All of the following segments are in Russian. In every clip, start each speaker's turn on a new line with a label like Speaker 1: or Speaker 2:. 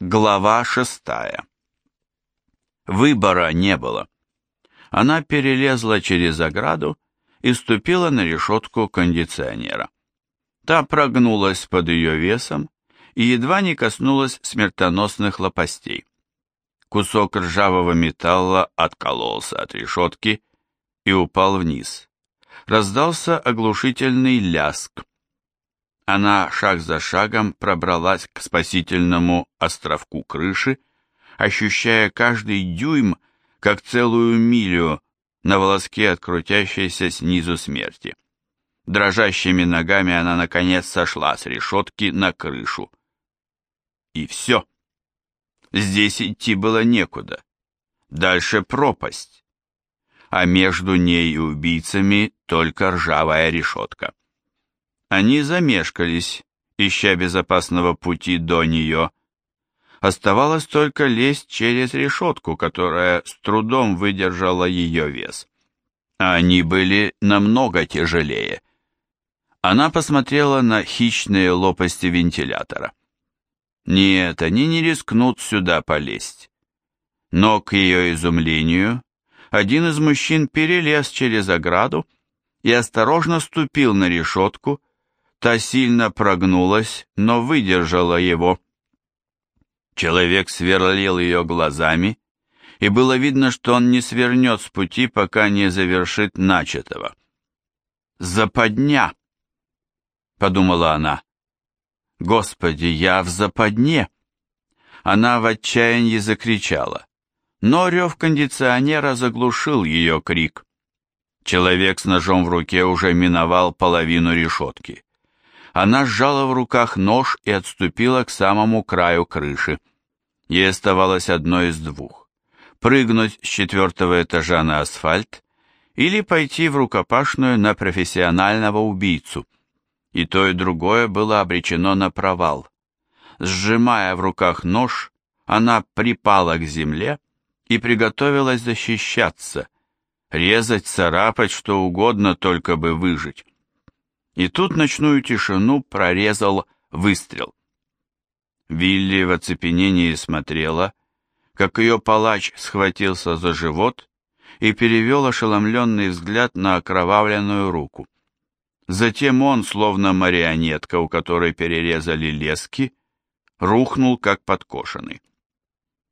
Speaker 1: Глава шестая. Выбора не было. Она перелезла через ограду и ступила на решетку кондиционера. Та прогнулась под ее весом и едва не коснулась смертоносных лопастей. Кусок ржавого металла откололся от решетки и упал вниз. Раздался оглушительный ляск. Она шаг за шагом пробралась к спасительному островку крыши, ощущая каждый дюйм, как целую милю на волоске от крутящейся снизу смерти. Дрожащими ногами она, наконец, сошла с решетки на крышу. И все. Здесь идти было некуда. Дальше пропасть. А между ней и убийцами только ржавая решетка. Они замешкались, ища безопасного пути до нее. Оставалось только лезть через решетку, которая с трудом выдержала ее вес. А они были намного тяжелее. Она посмотрела на хищные лопасти вентилятора. Нет, они не рискнут сюда полезть. Но, к ее изумлению, один из мужчин перелез через ограду и осторожно ступил на решетку, Та сильно прогнулась, но выдержала его. Человек сверлил ее глазами, и было видно, что он не свернет с пути, пока не завершит начатого. «Западня!» — подумала она. «Господи, я в западне!» Она в отчаянии закричала, но рев кондиционера заглушил ее крик. Человек с ножом в руке уже миновал половину решетки. Она сжала в руках нож и отступила к самому краю крыши. Ей оставалось одно из двух. Прыгнуть с четвертого этажа на асфальт или пойти в рукопашную на профессионального убийцу. И то, и другое было обречено на провал. Сжимая в руках нож, она припала к земле и приготовилась защищаться, резать, царапать, что угодно, только бы выжить. И тут ночную тишину прорезал выстрел. Вилли в оцепенении смотрела, как ее палач схватился за живот и перевел ошеломленный взгляд на окровавленную руку. Затем он, словно марионетка, у которой перерезали лески, рухнул как подкошенный.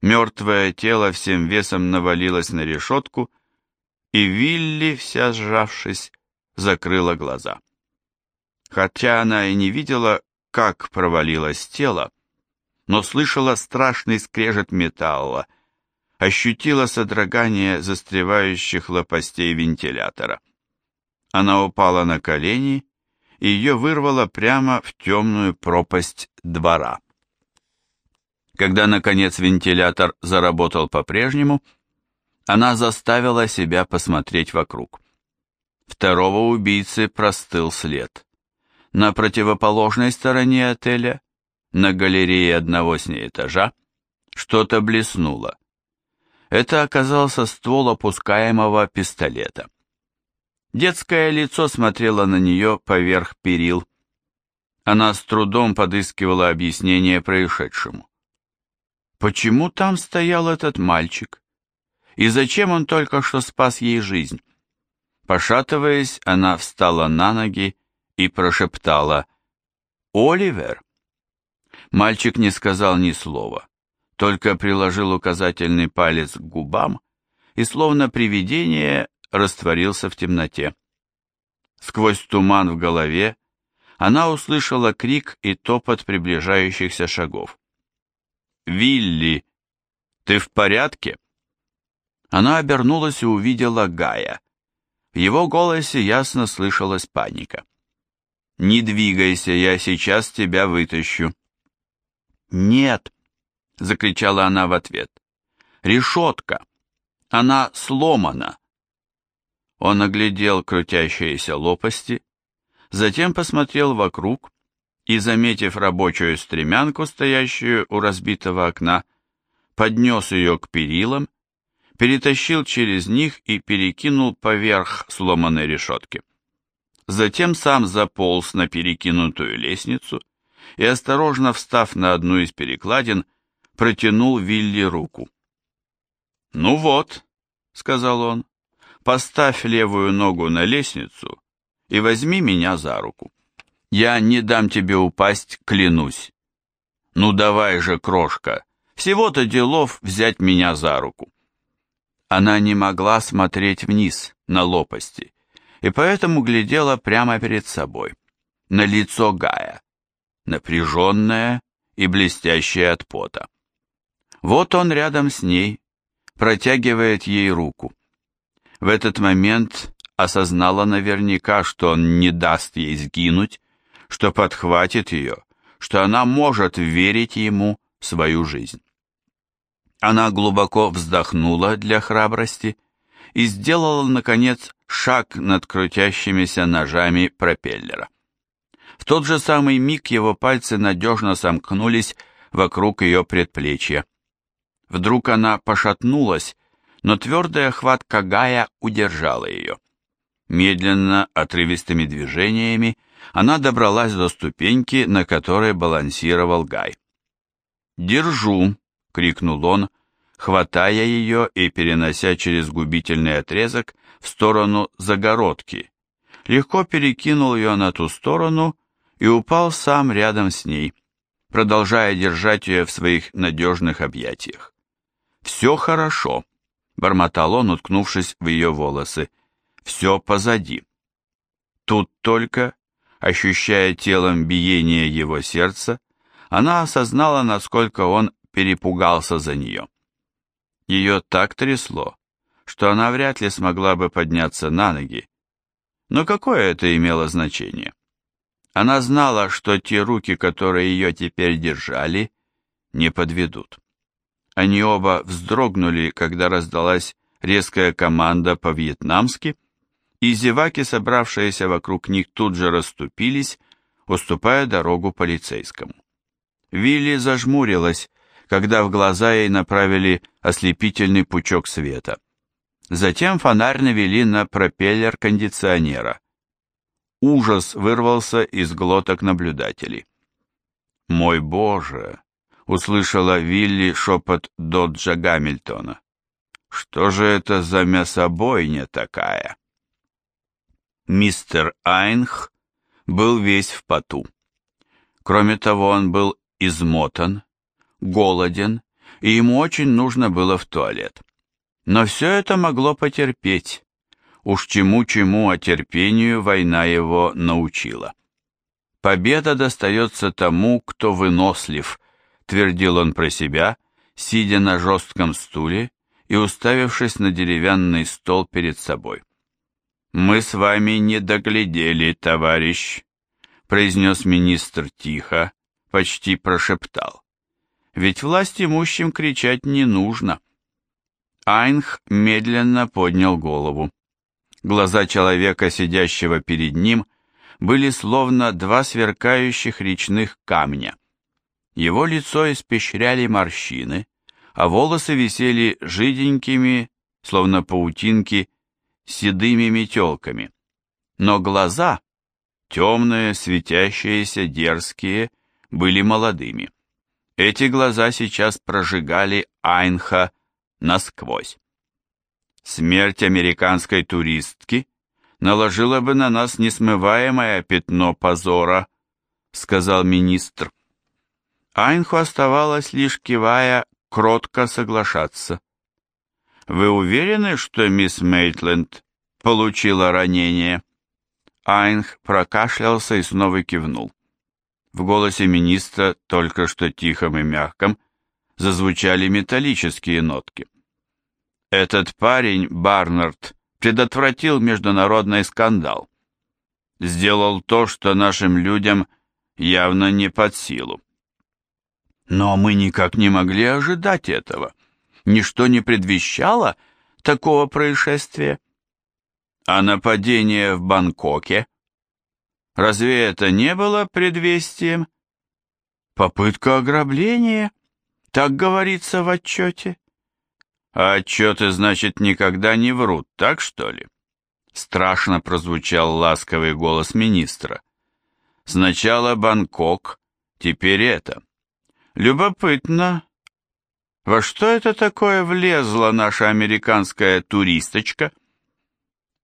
Speaker 1: Мертвое тело всем весом навалилось на решетку, и Вилли, вся сжавшись, закрыла глаза. Хотя она и не видела, как провалилось тело, но слышала страшный скрежет металла, ощутила содрогание застревающих лопастей вентилятора. Она упала на колени, и ее вырвало прямо в темную пропасть двора. Когда, наконец, вентилятор заработал по-прежнему, она заставила себя посмотреть вокруг. Второго убийцы простыл след. На противоположной стороне отеля, на галерее одного с ней этажа, что-то блеснуло. Это оказался ствол опускаемого пистолета. Детское лицо смотрело на нее поверх перил. Она с трудом подыскивала объяснение происшедшему. Почему там стоял этот мальчик? И зачем он только что спас ей жизнь? Пошатываясь, она встала на ноги и прошептала «Оливер». Мальчик не сказал ни слова, только приложил указательный палец к губам и, словно привидение, растворился в темноте. Сквозь туман в голове она услышала крик и топот приближающихся шагов. «Вилли, ты в порядке?» Она обернулась и увидела Гая. В его голосе ясно слышалась паника. «Не двигайся, я сейчас тебя вытащу». «Нет!» — закричала она в ответ. «Решетка! Она сломана!» Он оглядел крутящиеся лопасти, затем посмотрел вокруг и, заметив рабочую стремянку, стоящую у разбитого окна, поднес ее к перилам, перетащил через них и перекинул поверх сломанной решетки затем сам заполз на перекинутую лестницу и, осторожно встав на одну из перекладин, протянул Вилли руку. «Ну вот», — сказал он, — «поставь левую ногу на лестницу и возьми меня за руку. Я не дам тебе упасть, клянусь. Ну давай же, крошка, всего-то делов взять меня за руку». Она не могла смотреть вниз, на лопасти, и поэтому глядела прямо перед собой, на лицо Гая, напряженное и блестящее от пота. Вот он рядом с ней, протягивает ей руку. В этот момент осознала наверняка, что он не даст ей сгинуть, что подхватит ее, что она может верить ему свою жизнь. Она глубоко вздохнула для храбрости и сделала, наконец, шаг над крутящимися ножами пропеллера. В тот же самый миг его пальцы надежно сомкнулись вокруг ее предплечья. Вдруг она пошатнулась, но твердая хватка Гая удержала ее. Медленно, отрывистыми движениями, она добралась до ступеньки, на которой балансировал Гай. «Держу!» — крикнул он, хватая ее и перенося через губительный отрезок в сторону загородки. Легко перекинул ее на ту сторону и упал сам рядом с ней, продолжая держать ее в своих надежных объятиях. «Все хорошо», — бормотал он, уткнувшись в ее волосы. «Все позади». Тут только, ощущая телом биение его сердца, она осознала, насколько он перепугался за нее. Ее так трясло, что она вряд ли смогла бы подняться на ноги. Но какое это имело значение? Она знала, что те руки, которые ее теперь держали, не подведут. Они оба вздрогнули, когда раздалась резкая команда по-вьетнамски, и зеваки, собравшиеся вокруг них, тут же расступились, уступая дорогу полицейскому. Вилли зажмурилась, когда в глаза ей направили ослепительный пучок света. Затем фонарь навели на пропеллер кондиционера. Ужас вырвался из глоток наблюдателей. «Мой Боже!» услышала Вилли шепот Доджа Гамильтона. «Что же это за мясобойня такая?» Мистер Айнх был весь в поту. Кроме того, он был измотан, голоден, и ему очень нужно было в туалет. Но все это могло потерпеть. Уж чему-чему, а терпению война его научила. Победа достается тому, кто вынослив, твердил он про себя, сидя на жестком стуле и уставившись на деревянный стол перед собой. «Мы с вами не доглядели, товарищ», — произнес министр тихо, почти прошептал. «Ведь власть имущим кричать не нужно». Айнх медленно поднял голову. Глаза человека, сидящего перед ним, были словно два сверкающих речных камня. Его лицо испещряли морщины, а волосы висели жиденькими, словно паутинки, седыми метелками. Но глаза, темные, светящиеся, дерзкие, были молодыми. Эти глаза сейчас прожигали Айнха насквозь. Смерть американской туристки наложила бы на нас несмываемое пятно позора, сказал министр. Айнху оставалось лишь кивая, кротко соглашаться. «Вы уверены, что мисс Мейтленд получила ранение?» Айнх прокашлялся и снова кивнул. В голосе министра, только что тихом и мягком, зазвучали металлические нотки. «Этот парень, Барнард, предотвратил международный скандал. Сделал то, что нашим людям явно не под силу. Но мы никак не могли ожидать этого. Ничто не предвещало такого происшествия. А нападение в Бангкоке? Разве это не было предвестием? Попытка ограбления? Так говорится в отчете. А отчеты, значит, никогда не врут, так что ли? Страшно прозвучал ласковый голос министра. Сначала Бангкок, теперь это. Любопытно, Во что это такое влезла наша американская туристочка?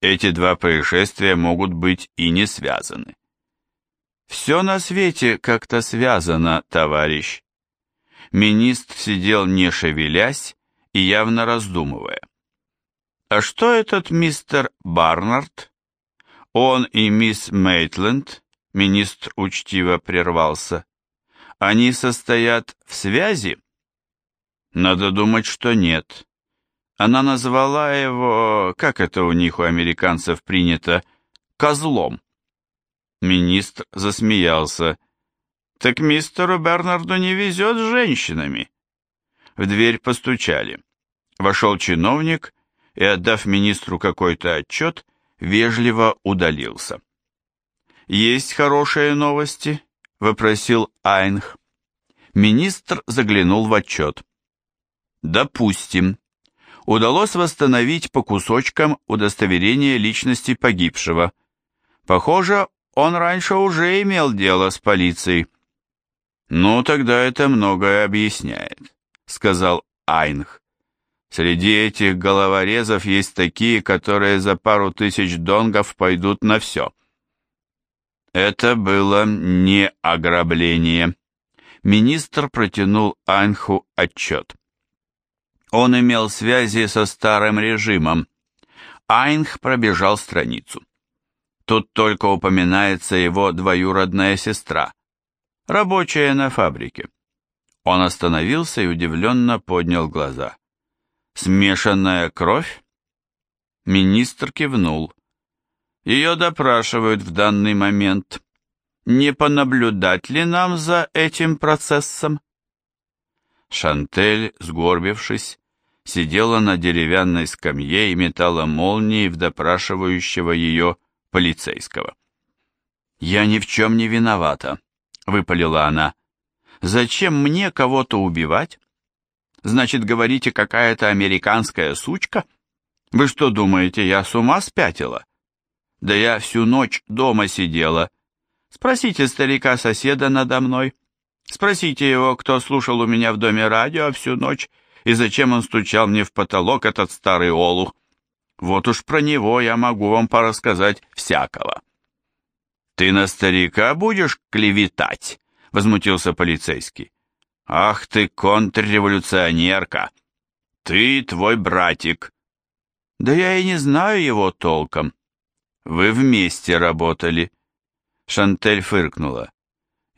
Speaker 1: Эти два происшествия могут быть и не связаны. Все на свете как-то связано, товарищ. Министр сидел не шевелясь и явно раздумывая. А что этот мистер Барнард? Он и мисс Мейтленд, министр учтиво прервался, они состоят в связи? Надо думать, что нет. Она назвала его, как это у них у американцев принято, козлом. Министр засмеялся. Так мистеру Бернарду не везет с женщинами. В дверь постучали. Вошел чиновник и, отдав министру какой-то отчет, вежливо удалился. «Есть хорошие новости?» — вопросил Айнх. Министр заглянул в отчет. Допустим, удалось восстановить по кусочкам удостоверение личности погибшего. Похоже, он раньше уже имел дело с полицией. «Ну, тогда это многое объясняет», — сказал Айнх. «Среди этих головорезов есть такие, которые за пару тысяч донгов пойдут на все». Это было не ограбление. Министр протянул Айнху отчет. Он имел связи со старым режимом. Айнх пробежал страницу. Тут только упоминается его двоюродная сестра, рабочая на фабрике. Он остановился и удивленно поднял глаза. «Смешанная кровь?» Министр кивнул. «Ее допрашивают в данный момент. Не понаблюдать ли нам за этим процессом?» Шантель, сгорбившись, сидела на деревянной скамье и метала молнии в допрашивающего ее полицейского. «Я ни в чем не виновата», — выпалила она. «Зачем мне кого-то убивать? Значит, говорите, какая-то американская сучка? Вы что думаете, я с ума спятила? Да я всю ночь дома сидела. Спросите старика-соседа надо мной». Спросите его, кто слушал у меня в доме радио всю ночь, и зачем он стучал мне в потолок, этот старый олух. Вот уж про него я могу вам порассказать всякого. «Ты на старика будешь клеветать?» — возмутился полицейский. «Ах ты, контрреволюционерка! Ты твой братик!» «Да я и не знаю его толком. Вы вместе работали». Шантель фыркнула.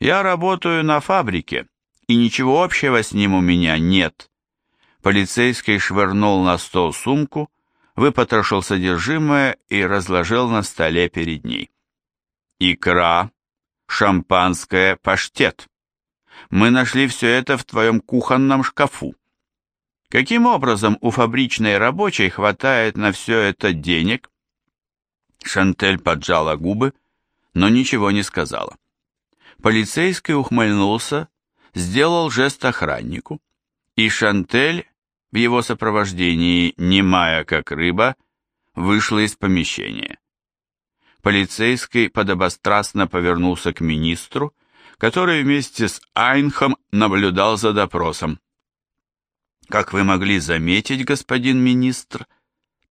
Speaker 1: Я работаю на фабрике, и ничего общего с ним у меня нет. Полицейский швырнул на стол сумку, выпотрошил содержимое и разложил на столе перед ней. Икра, шампанское, паштет. Мы нашли все это в твоем кухонном шкафу. Каким образом у фабричной рабочей хватает на все это денег? Шантель поджала губы, но ничего не сказала. Полицейский ухмыльнулся, сделал жест охраннику, и Шантель в его сопровождении, немая как рыба, вышла из помещения. Полицейский подобострастно повернулся к министру, который вместе с Айнхом наблюдал за допросом. «Как вы могли заметить, господин министр,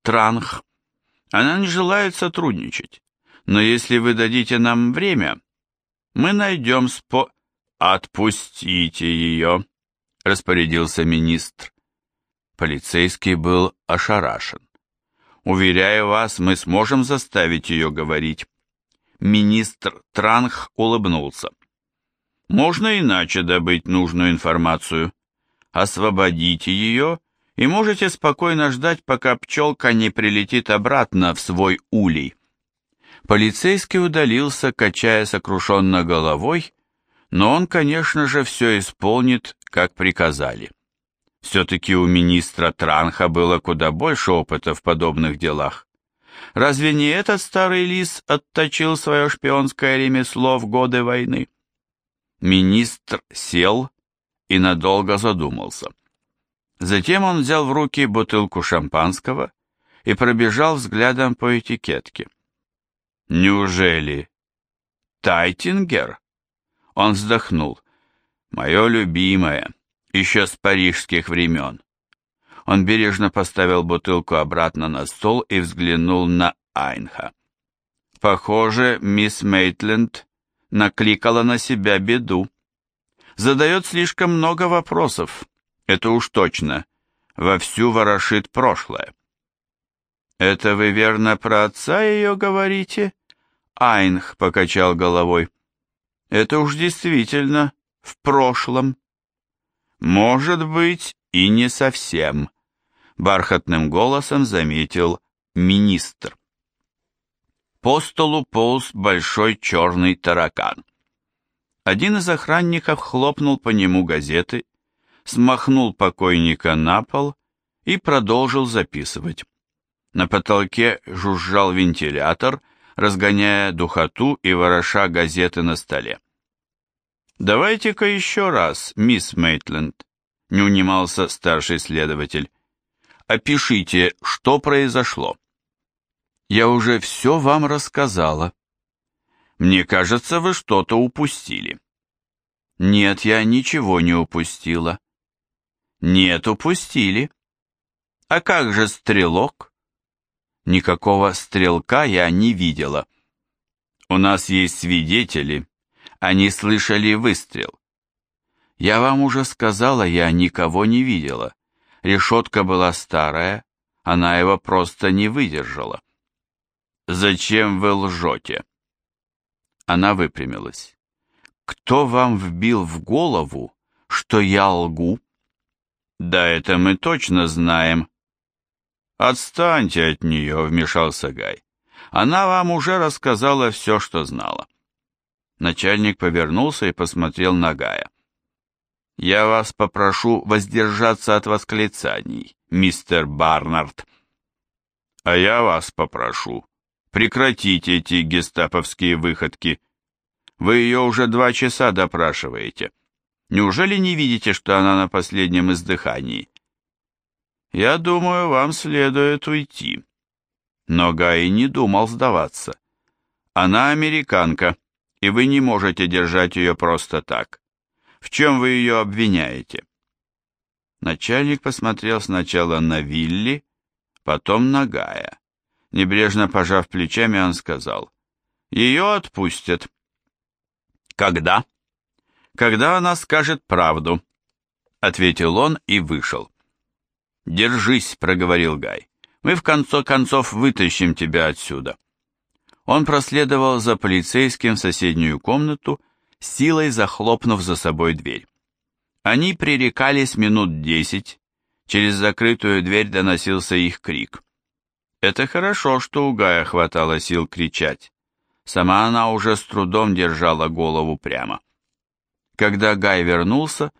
Speaker 1: Транх, она не желает сотрудничать, но если вы дадите нам время, мы найдем спо... Отпустите ее, распорядился министр. Полицейский был ошарашен. Уверяю вас, мы сможем заставить ее говорить. Министр Транх улыбнулся. Можно иначе добыть нужную информацию. Освободите ее, и можете спокойно ждать, пока пчелка не прилетит обратно в свой улей. Полицейский удалился, качая сокрушенно головой, но он, конечно же, все исполнит, как приказали. Все-таки у министра Транха было куда больше опыта в подобных делах. Разве не этот старый лис отточил свое шпионское ремесло в годы войны? Министр сел и надолго задумался. Затем он взял в руки бутылку шампанского и пробежал взглядом по этикетке. Неужели? Тайтингер? Он вздохнул. Мое любимое. Еще с парижских времен. Он бережно поставил бутылку обратно на стол и взглянул на Айнха. Похоже, мисс Мейтленд накликала на себя беду. Задает слишком много вопросов, это уж точно. Вовсю ворошит прошлое. «Это вы верно про отца ее говорите?» Айнх покачал головой. «Это уж действительно в прошлом». «Может быть, и не совсем», — бархатным голосом заметил министр. По столу полз большой черный таракан. Один из охранников хлопнул по нему газеты, смахнул покойника на пол и продолжил записывать. На потолке жужжал вентилятор, разгоняя духоту и вороша газеты на столе. «Давайте-ка еще раз, мисс Мейтленд», — не унимался старший следователь. «Опишите, что произошло». «Я уже все вам рассказала». «Мне кажется, вы что-то упустили». «Нет, я ничего не упустила». «Нет, упустили». «А как же стрелок?» «Никакого стрелка я не видела». «У нас есть свидетели. Они слышали выстрел». «Я вам уже сказала, я никого не видела. Решетка была старая, она его просто не выдержала». «Зачем вы лжете?» Она выпрямилась. «Кто вам вбил в голову, что я лгу?» «Да это мы точно знаем». «Отстаньте от нее», — вмешался Гай. «Она вам уже рассказала все, что знала». Начальник повернулся и посмотрел на Гая. «Я вас попрошу воздержаться от восклицаний, мистер Барнард». «А я вас попрошу прекратить эти гестаповские выходки. Вы ее уже два часа допрашиваете. Неужели не видите, что она на последнем издыхании? Я думаю, вам следует уйти. Но Гай не думал сдаваться. Она американка, и вы не можете держать ее просто так. В чем вы ее обвиняете? Начальник посмотрел сначала на Вилли, потом на Гая. Небрежно пожав плечами, он сказал, «Ее отпустят». «Когда?» «Когда она скажет правду», — ответил он и вышел. «Держись», — проговорил Гай. «Мы в конце концов вытащим тебя отсюда». Он проследовал за полицейским в соседнюю комнату, силой захлопнув за собой дверь. Они пререкались минут десять, через закрытую дверь доносился их крик. Это хорошо, что у Гая хватало сил кричать. Сама она уже с трудом держала голову прямо. Когда Гай вернулся,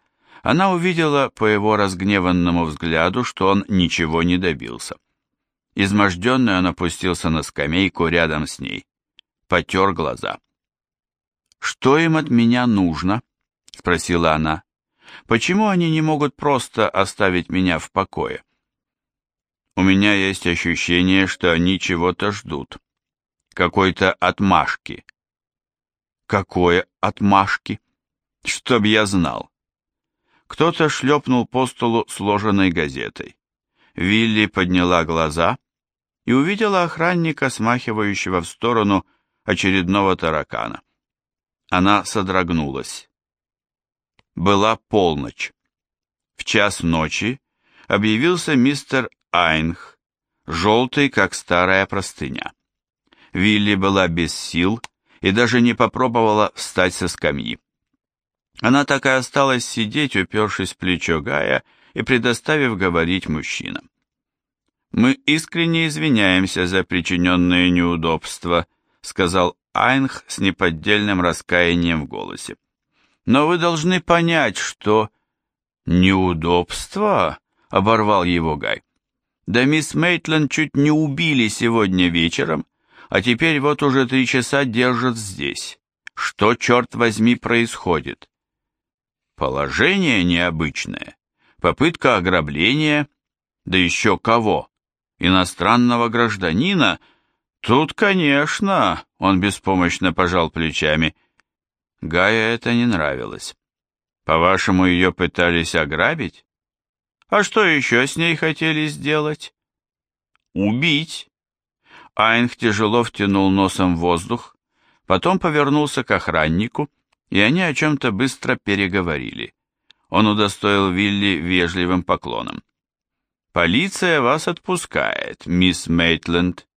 Speaker 1: она увидела по его разгневанному взгляду, что он ничего не добился. Изможденный он опустился на скамейку рядом с ней, потер глаза. «Что им от меня нужно?» — спросила она. «Почему они не могут просто оставить меня в покое?» У меня есть ощущение, что они чего-то ждут. Какой-то отмашки. Какое отмашки? Чтоб я знал. Кто-то шлепнул по столу сложенной газетой. Вилли подняла глаза и увидела охранника, смахивающего в сторону очередного таракана. Она содрогнулась. Была полночь. В час ночи объявился мистер Айнх, желтый, как старая простыня. Вилли была без сил и даже не попробовала встать со скамьи. Она так и осталась сидеть, упершись в плечо Гая и предоставив говорить мужчинам. «Мы искренне извиняемся за причиненные неудобства», сказал Айнх с неподдельным раскаянием в голосе. «Но вы должны понять, что...» «Неудобства?» — оборвал его Гай. Да мисс Мейтленд чуть не убили сегодня вечером, а теперь вот уже три часа держат здесь. Что, черт возьми, происходит? Положение необычное. Попытка ограбления. Да еще кого? Иностранного гражданина? Тут, конечно, он беспомощно пожал плечами. Гая это не нравилось. По-вашему, ее пытались ограбить? А что еще с ней хотели сделать? Убить. Айнх тяжело втянул носом воздух, потом повернулся к охраннику, и они о чем-то быстро переговорили. Он удостоил Вилли вежливым поклоном. «Полиция вас отпускает, мисс Мейтленд.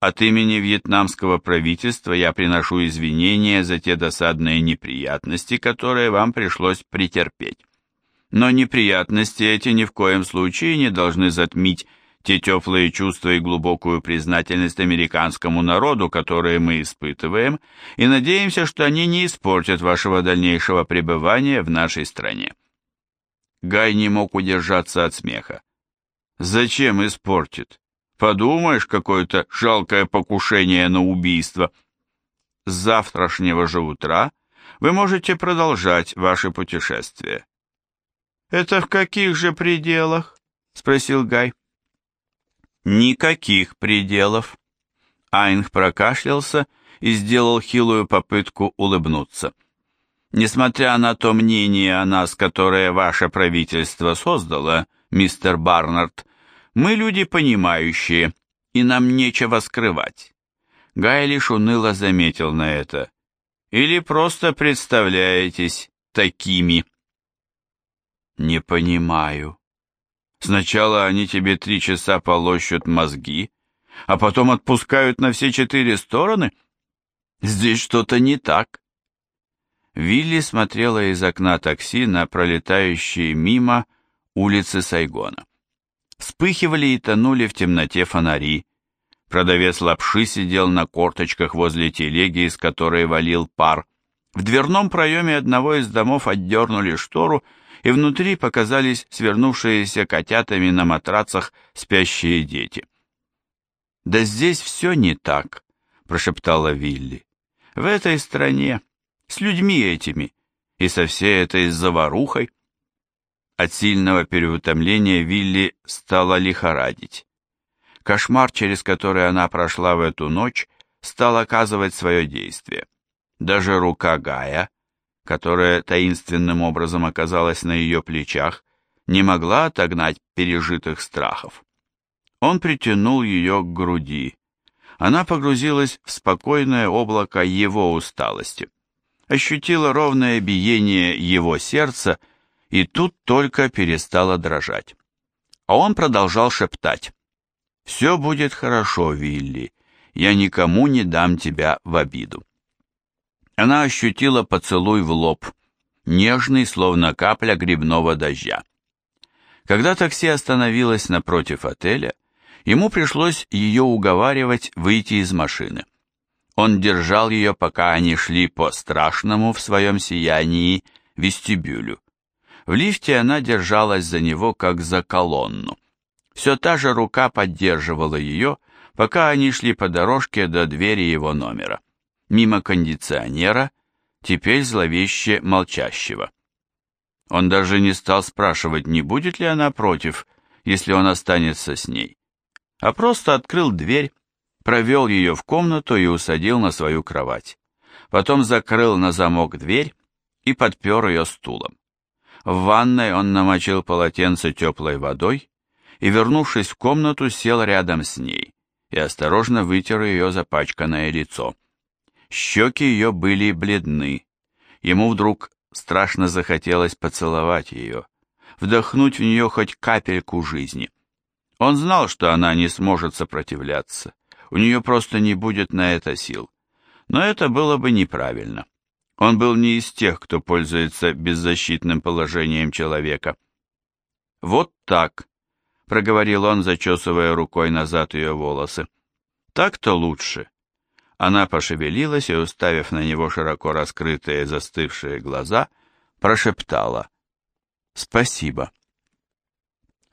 Speaker 1: От имени вьетнамского правительства я приношу извинения за те досадные неприятности, которые вам пришлось претерпеть. Но неприятности эти ни в коем случае не должны затмить те теплые чувства и глубокую признательность американскому народу, которые мы испытываем, и надеемся, что они не испортят вашего дальнейшего пребывания в нашей стране. Гай не мог удержаться от смеха. Зачем испортит? Подумаешь, какое-то жалкое покушение на убийство. С завтрашнего же утра вы можете продолжать ваше путешествие. Это в каких же пределах? спросил Гай. Никаких пределов. Айнг прокашлялся и сделал хилую попытку улыбнуться. Несмотря на то мнение о нас, которое ваше правительство создало, мистер Барнард, мы люди понимающие, и нам нечего скрывать. Гай уныло заметил на это. Или просто представляетесь такими? Не понимаю. Сначала они тебе три часа полощут мозги, а потом отпускают на все четыре стороны? Здесь что-то не так. Вилли смотрела из окна такси на пролетающие мимо улицы Сайгона. Вспыхивали и тонули в темноте фонари. Продавец лапши сидел на корточках возле телеги, из которой валил пар. В дверном проеме одного из домов отдернули штору, и внутри показались свернувшиеся котятами на матрацах спящие дети. «Да здесь все не так», — прошептала Вилли. «В этой стране, с людьми этими, и со всей этой заварухой». От сильного переутомления Вилли стала лихорадить. Кошмар, через который она прошла в эту ночь, стал оказывать свое действие. Даже рука Гая, которая таинственным образом оказалась на ее плечах, не могла отогнать пережитых страхов. Он притянул ее к груди. Она погрузилась в спокойное облако его усталости. Ощутила ровное биение его сердца и тут только перестала дрожать. А он продолжал шептать. «Все будет хорошо, Вилли, я никому не дам тебя в обиду». Она ощутила поцелуй в лоб, нежный, словно капля грибного дождя. Когда такси остановилось напротив отеля, ему пришлось ее уговаривать выйти из машины. Он держал ее, пока они шли по страшному в своем сиянии вестибюлю. В лифте она держалась за него, как за колонну. Все та же рука поддерживала ее, пока они шли по дорожке до двери его номера. Мимо кондиционера, теперь зловеще молчащего. Он даже не стал спрашивать, не будет ли она против, если он останется с ней, а просто открыл дверь, провел ее в комнату и усадил на свою кровать. Потом закрыл на замок дверь и подпер ее стулом. В ванной он намочил полотенце теплой водой и, вернувшись в комнату, сел рядом с ней и осторожно вытер ее запачканное лицо. Щеки ее были бледны. Ему вдруг страшно захотелось поцеловать ее, вдохнуть в нее хоть капельку жизни. Он знал, что она не сможет сопротивляться, у нее просто не будет на это сил. Но это было бы неправильно. Он был не из тех, кто пользуется беззащитным положением человека. «Вот так», — проговорил он, зачесывая рукой назад ее волосы. «Так-то лучше». Она пошевелилась и, уставив на него широко раскрытые застывшие глаза, прошептала «Спасибо».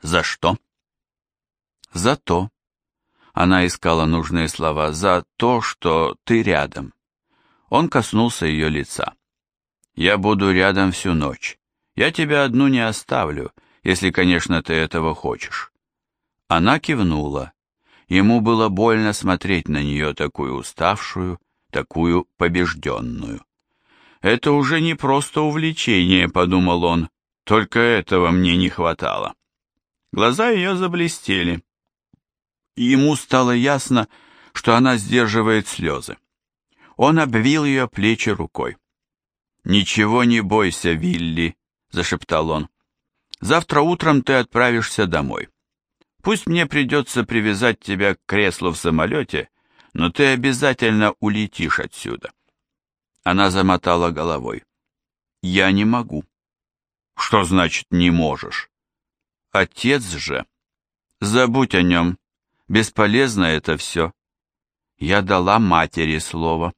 Speaker 1: «За что?» «За то». Она искала нужные слова. «За то, что ты рядом». Он коснулся ее лица. «Я буду рядом всю ночь. Я тебя одну не оставлю, если, конечно, ты этого хочешь». Она кивнула. Ему было больно смотреть на нее такую уставшую, такую побежденную. Это уже не просто увлечение, подумал он, только этого мне не хватало. Глаза ее заблестели. Ему стало ясно, что она сдерживает слезы. Он обвил ее плечи рукой. «Ничего не бойся, Вилли», — зашептал он. «Завтра утром ты отправишься домой. Пусть мне придется привязать тебя к креслу в самолете, но ты обязательно улетишь отсюда». Она замотала головой. «Я не могу». «Что значит «не можешь»?» «Отец же». «Забудь о нем. Бесполезно это все». «Я дала матери слово».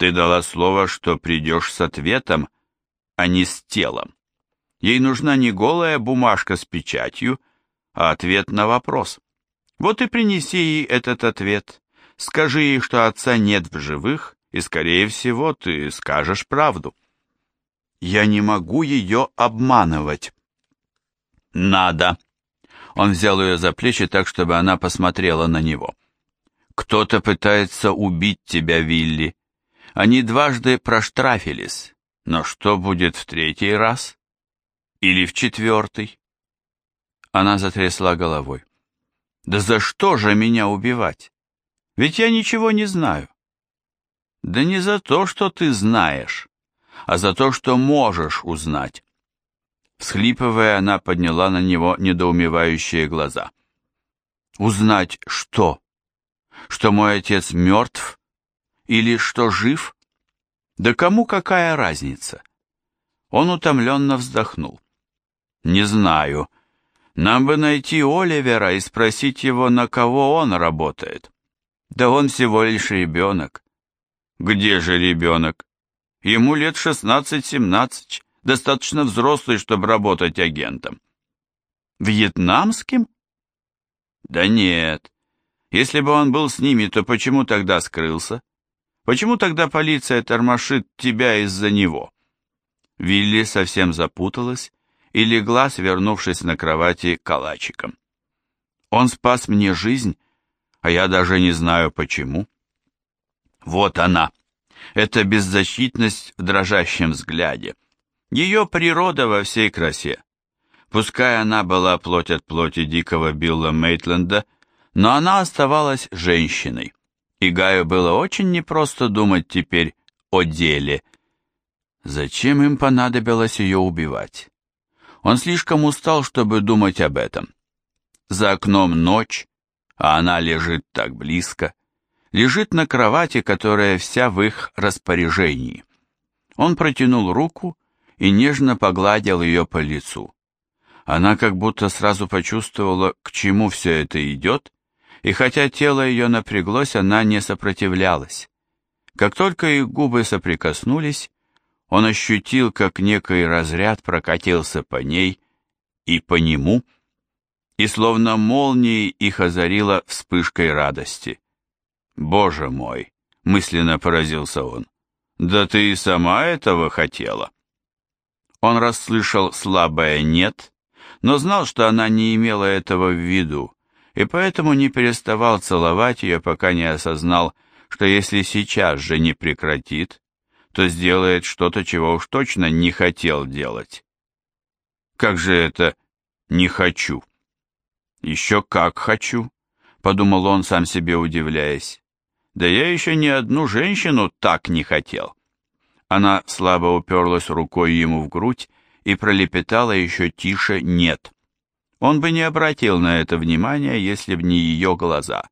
Speaker 1: «Ты дала слово, что придешь с ответом, а не с телом. Ей нужна не голая бумажка с печатью, а ответ на вопрос. Вот и принеси ей этот ответ. Скажи ей, что отца нет в живых, и, скорее всего, ты скажешь правду. Я не могу ее обманывать. Надо. Он взял ее за плечи так, чтобы она посмотрела на него. Кто-то пытается убить тебя, Вилли. Они дважды проштрафились. Но что будет в третий раз? Или в четвертый? Она затрясла головой. Да за что же меня убивать? Ведь я ничего не знаю. Да не за то, что ты знаешь, а за то, что можешь узнать. Всхлипывая, она подняла на него недоумевающие глаза. Узнать что? Что мой отец мертв? Или что жив? Да кому какая разница? Он утомленно вздохнул. Не знаю. Нам бы найти Оливера и спросить его, на кого он работает. Да он всего лишь ребенок. Где же ребенок? Ему лет 16-17, достаточно взрослый, чтобы работать агентом. Вьетнамским? Да нет. Если бы он был с ними, то почему тогда скрылся? Почему тогда полиция тормошит тебя из-за него? Вилли совсем запуталась и легла, свернувшись на кровати калачиком. Он спас мне жизнь, а я даже не знаю почему. Вот она, эта беззащитность в дрожащем взгляде. Ее природа во всей красе. Пускай она была плоть от плоти дикого Билла Мейтленда, но она оставалась женщиной. И Гаю было очень непросто думать теперь о деле. Зачем им понадобилось ее убивать? Он слишком устал, чтобы думать об этом. За окном ночь, а она лежит так близко лежит на кровати, которая вся в их распоряжении. Он протянул руку и нежно погладил ее по лицу. Она как будто сразу почувствовала, к чему все это идет, и хотя тело ее напряглось, она не сопротивлялась. Как только их губы соприкоснулись, он ощутил, как некий разряд прокатился по ней и по нему, и словно молнией их озарила вспышкой радости. «Боже мой!» — мысленно поразился он. «Да ты и сама этого хотела!» Он расслышал слабое «нет», но знал, что она не имела этого в виду, и поэтому не переставал целовать ее, пока не осознал, что если сейчас же не прекратит, то сделает что-то, чего уж точно не хотел делать. Как же это «не хочу»? Еще как хочу, подумал он, сам себе удивляясь. Да я еще ни одну женщину так не хотел. Она слабо уперлась рукой ему в грудь и пролепетала еще тише «нет». Он бы не обратил на это внимания, если б не ее глаза.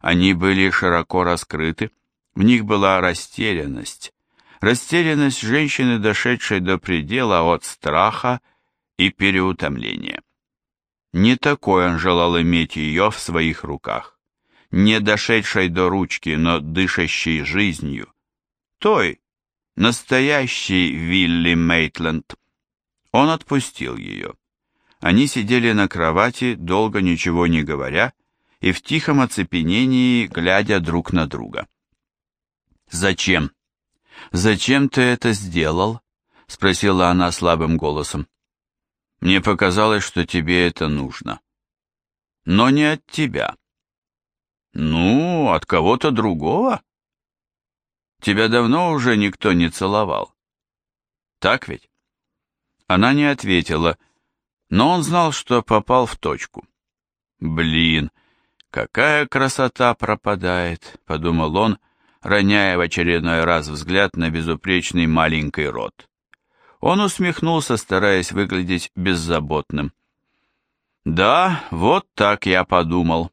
Speaker 1: Они были широко раскрыты, в них была растерянность. Растерянность женщины, дошедшей до предела от страха и переутомления. Не такой он желал иметь ее в своих руках не дошедшей до ручки, но дышащей жизнью. Той, настоящий Вилли Мейтленд. Он отпустил ее. Они сидели на кровати, долго ничего не говоря, и в тихом оцепенении, глядя друг на друга. «Зачем? Зачем ты это сделал?» — спросила она слабым голосом. «Мне показалось, что тебе это нужно. Но не от тебя. Ну, от кого-то другого? Тебя давно уже никто не целовал. Так ведь? Она не ответила, но он знал, что попал в точку. Блин, какая красота пропадает, подумал он, роняя в очередной раз взгляд на безупречный маленький рот. Он усмехнулся, стараясь выглядеть беззаботным. «Да, вот так я подумал».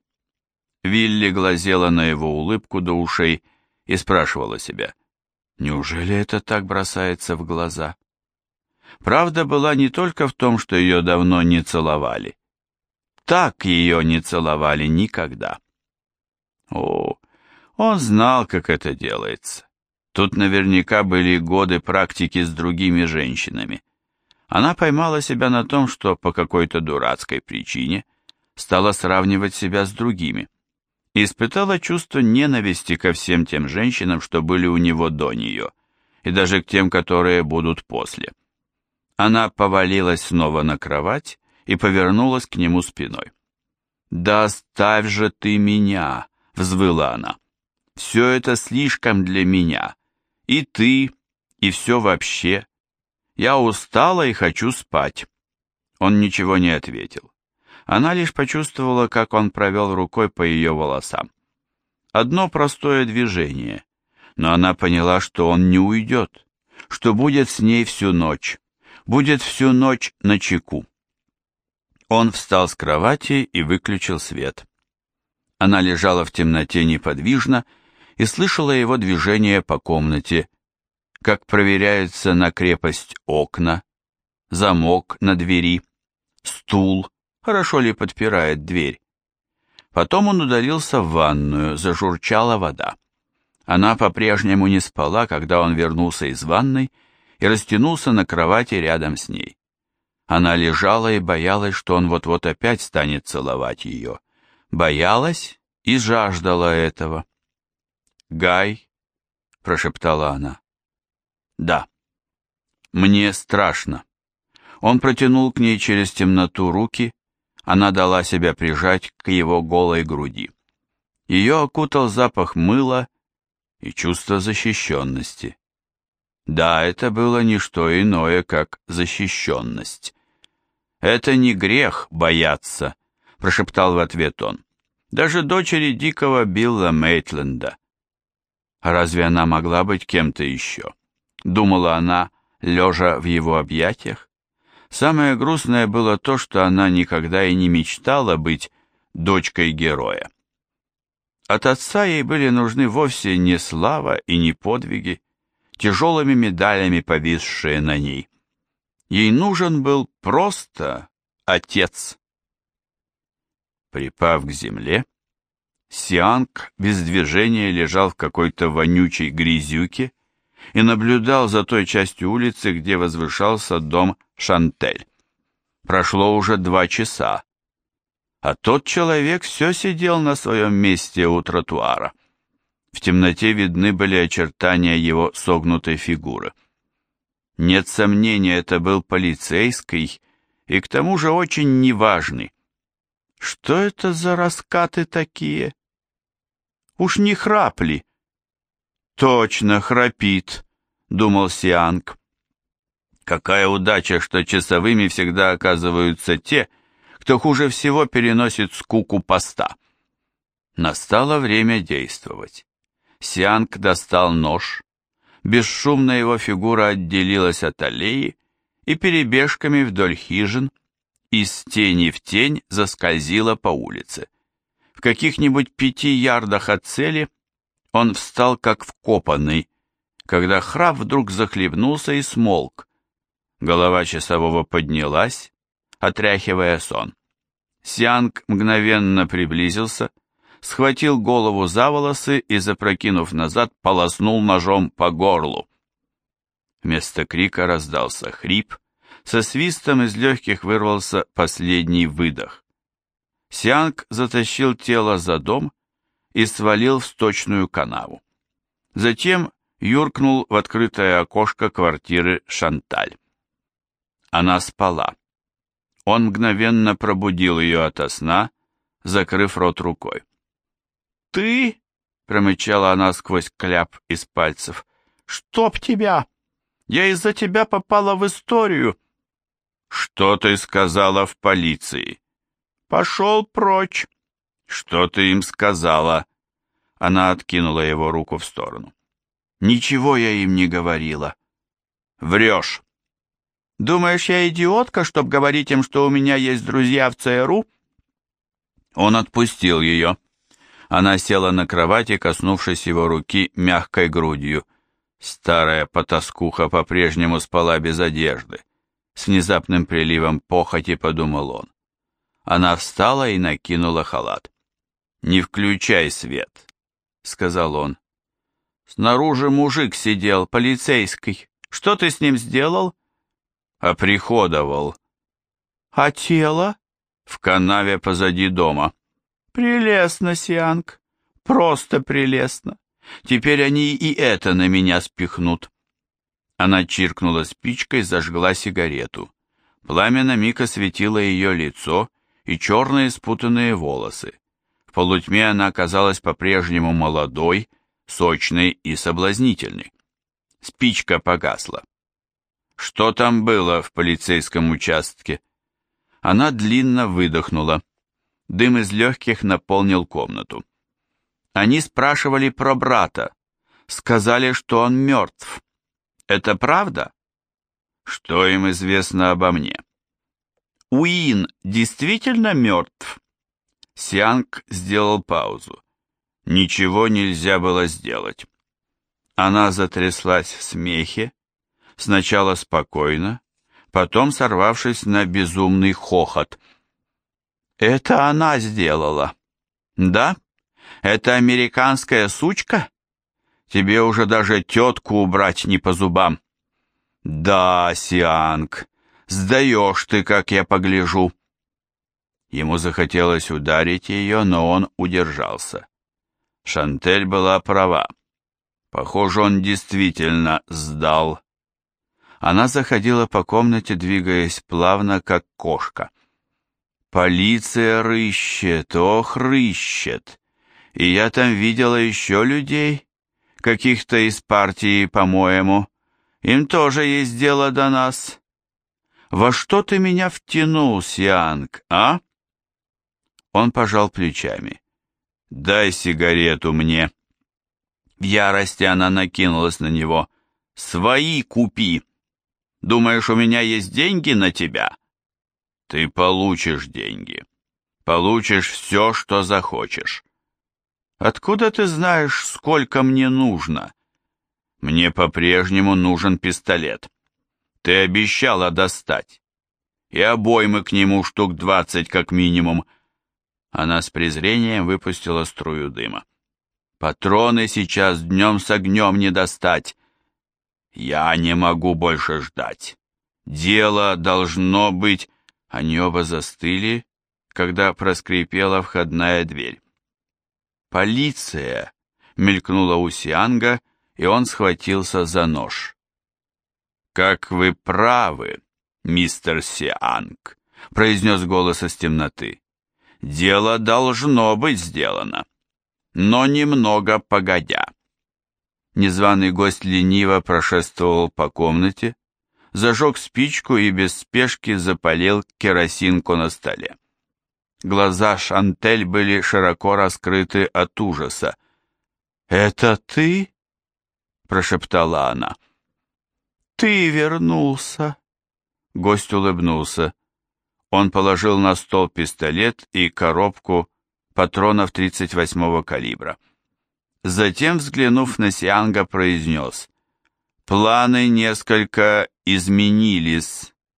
Speaker 1: Вилли глазела на его улыбку до ушей и спрашивала себя, «Неужели это так бросается в глаза?» Правда была не только в том, что ее давно не целовали. Так ее не целовали никогда. О, он знал, как это делается. Тут наверняка были годы практики с другими женщинами. Она поймала себя на том, что по какой-то дурацкой причине стала сравнивать себя с другими. И испытала чувство ненависти ко всем тем женщинам, что были у него до нее, и даже к тем, которые будут после. Она повалилась снова на кровать и повернулась к нему спиной. «Да оставь же ты меня!» — взвыла она. «Все это слишком для меня. И ты, и все вообще. Я устала и хочу спать». Он ничего не ответил. Она лишь почувствовала, как он провел рукой по ее волосам. Одно простое движение, но она поняла, что он не уйдет, что будет с ней всю ночь, будет всю ночь на чеку. Он встал с кровати и выключил свет. Она лежала в темноте неподвижно и слышала его движение по комнате, как проверяются на крепость окна, замок на двери, стул, хорошо ли подпирает дверь. Потом он удалился в ванную, зажурчала вода. Она по-прежнему не спала, когда он вернулся из ванной и растянулся на кровати рядом с ней. Она лежала и боялась, что он вот-вот опять станет целовать ее. Боялась и жаждала этого. «Гай», — прошептала она. «Да». «Мне страшно». Он протянул к ней через темноту руки, она дала себя прижать к его голой груди. Ее окутал запах мыла и чувство защищенности. Да, это было не что иное, как защищенность. «Это не грех бояться», — прошептал в ответ он. «Даже дочери дикого Билла Мейтленда». А разве она могла быть кем-то еще? Думала она, лежа в его объятиях. Самое грустное было то, что она никогда и не мечтала быть дочкой героя. От отца ей были нужны вовсе не слава и не подвиги, тяжелыми медалями, повисшие на ней. Ей нужен был просто отец. Припав к земле, Сианг без движения лежал в какой-то вонючей грязюке и наблюдал за той частью улицы, где возвышался дом Шантель. Прошло уже два часа, а тот человек все сидел на своем месте у тротуара. В темноте видны были очертания его согнутой фигуры. Нет сомнения, это был полицейский и к тому же очень неважный. Что это за раскаты такие? Уж не храпли? Точно храпит, думал Сианг. Какая удача, что часовыми всегда оказываются те, кто хуже всего переносит скуку поста. Настало время действовать. Сианг достал нож. Бесшумно его фигура отделилась от аллеи и перебежками вдоль хижин из тени в тень заскользила по улице. В каких-нибудь пяти ярдах от цели он встал как вкопанный, когда храп вдруг захлебнулся и смолк. Голова часового поднялась, отряхивая сон. Сианг мгновенно приблизился, схватил голову за волосы и, запрокинув назад, полоснул ножом по горлу. Вместо крика раздался хрип, со свистом из легких вырвался последний выдох. Сианг затащил тело за дом и свалил в сточную канаву. Затем юркнул в открытое окошко квартиры Шанталь. Она спала. Он мгновенно пробудил ее ото сна, закрыв рот рукой. «Ты?» — промычала она сквозь кляп из пальцев. «Чтоб тебя! Я из-за тебя попала в историю». «Что ты сказала в полиции?» «Пошел прочь». «Что ты им сказала?» Она откинула его руку в сторону. «Ничего я им не говорила». «Врешь». «Думаешь, я идиотка, чтобы говорить им, что у меня есть друзья в ЦРУ?» Он отпустил ее. Она села на кровати, коснувшись его руки мягкой грудью. Старая потаскуха по-прежнему спала без одежды. С внезапным приливом похоти подумал он. Она встала и накинула халат. «Не включай свет», — сказал он. «Снаружи мужик сидел, полицейский. Что ты с ним сделал?» «Оприходовал». «А тело?» «В канаве позади дома». «Прелестно, Сианг, просто прелестно. Теперь они и это на меня спихнут. Она чиркнула спичкой, зажгла сигарету. Пламя на миг осветило ее лицо и черные спутанные волосы. В полутьме она казалась по-прежнему молодой, сочной и соблазнительной. Спичка погасла. Что там было в полицейском участке? Она длинно выдохнула. Дым из легких наполнил комнату. Они спрашивали про брата. Сказали, что он мертв. Это правда? Что им известно обо мне? Уин действительно мертв? Сианг сделал паузу. Ничего нельзя было сделать. Она затряслась в смехе, сначала спокойно, потом сорвавшись на безумный хохот. «Это она сделала, да?» Это американская сучка? Тебе уже даже тетку убрать не по зубам. Да, Сианг, сдаешь ты, как я погляжу. Ему захотелось ударить ее, но он удержался. Шантель была права. Похоже, он действительно сдал. Она заходила по комнате, двигаясь плавно, как кошка. «Полиция рыщет, ох, рыщет!» И я там видела еще людей, каких-то из партии, по-моему. Им тоже есть дело до нас. Во что ты меня втянул, Сианг, а? Он пожал плечами. Дай сигарету мне. В ярости она накинулась на него. Свои купи. Думаешь, у меня есть деньги на тебя? Ты получишь деньги. Получишь все, что захочешь. Откуда ты знаешь, сколько мне нужно? Мне по-прежнему нужен пистолет. Ты обещала достать. И обоймы к нему штук двадцать как минимум. Она с презрением выпустила струю дыма. Патроны сейчас днем с огнем не достать. Я не могу больше ждать. Дело должно быть... Они оба застыли, когда проскрипела входная дверь. «Полиция!» — мелькнула у Сианга, и он схватился за нож. «Как вы правы, мистер Сианг!» — произнес голос из темноты. «Дело должно быть сделано, но немного погодя». Незваный гость лениво прошествовал по комнате, зажег спичку и без спешки запалил керосинку на столе. Глаза Шантель были широко раскрыты от ужаса. «Это ты?» — прошептала она. «Ты вернулся!» Гость улыбнулся. Он положил на стол пистолет и коробку патронов 38-го калибра. Затем, взглянув на Сианга, произнес. «Планы несколько изменились.